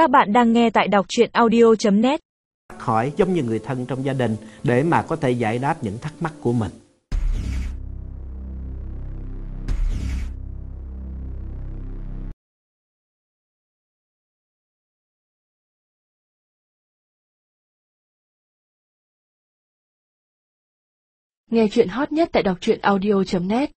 Các bạn đang nghe tại đọc truyện audio.net hỏi giống như người thân trong gia đình để mà có thể giải đáp những thắc mắc của mình. Nghe chuyện hot nhất tại đọc truyện audio.net